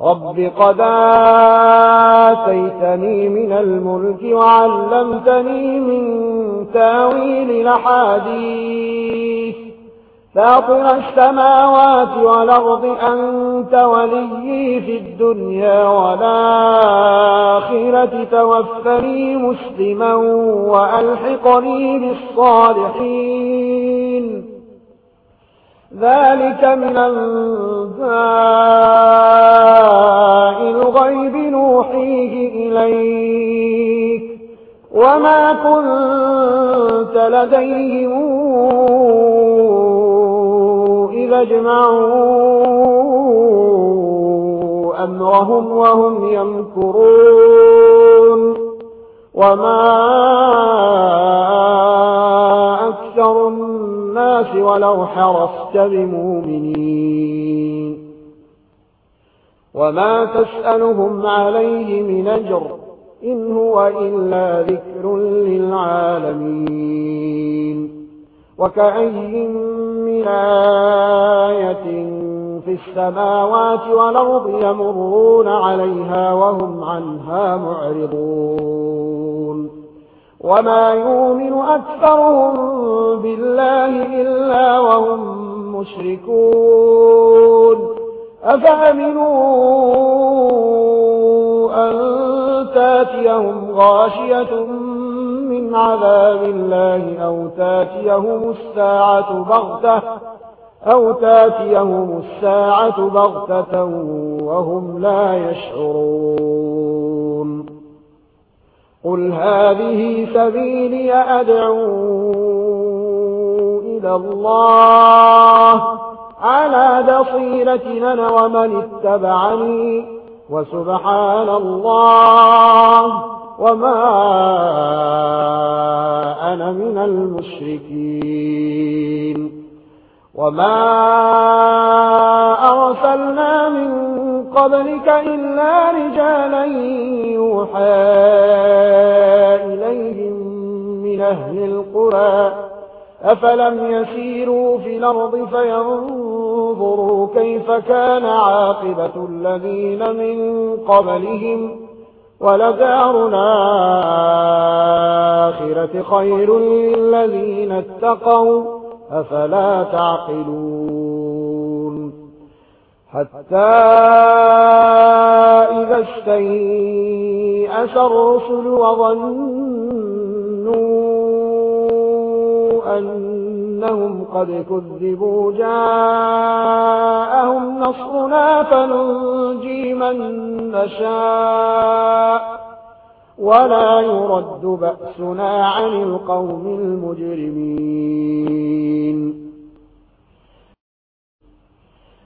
رب قد آتيتني من الملك وعلمتني من تأويل الحديث فاطر السماوات والأرض أنت ولي في الدنيا والآخرة. توفني مسلما وألحقني بالصالحين. ذلك من أنباء الغيب نوحيه إليك وما كنت لديهم إذا جمعوا أمرهم وهم يمكرون وما أكثر الناس ولو حرفت بمؤمنين وما تسألهم عليه من أجر إن هو إلا ذكر للعالمين وكأي من آية في السماوات والأرض يمرون عليها وهم عنها معرضون وما يؤمن أكثرهم بالله إلا وهم مشركون. أفأمنوا أن تاتيهم غاشية من عذاب الله أو تاتيهم الساعة بغتة أو تاتيهم الساعة بغتة وهم لا يشعرون. قل هذه سبيلي أدعو إلى الله على بصيرتنا ومن اتبعني وسبحان الله وما أنا من المشركين وما أرسلنا من قبلك إلا رجالين يوحى إليهم من أهل القرى أفلم يسيروا في الأرض فينظروا كيف كان عاقبة الذين من قبلهم ولدار الآخرة خير للذين اتقوا أفلا تعقلون؟ حتى إذا اشتهيوا بعث الرسل وظنوا أنهم قد كذبوا جاءهم نصرنا فننجي من نشاء ولا يرد بأسنا عن القوم المجرمين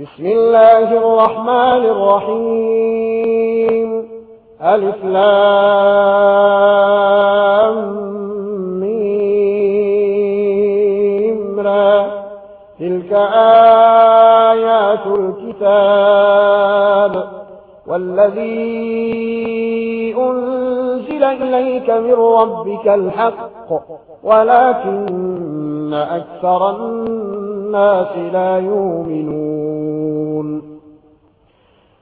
بسم الله الرحمن الرحيم. ألف لام تلك آيات الكتاب. والذي أنزل إليك من ربك الحق. ولكن أكثر الناس لا يؤمنون.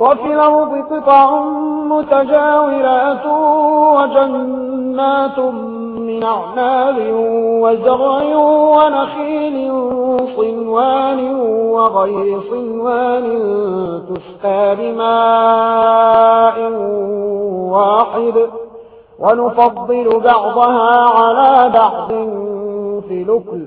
وفي الأرض قطع متجاورات وجنات من أعناب وزرع ونخيل صنوان وغير صنوان تسقى بماء واحد ونفضل بعضها على بعض في لكل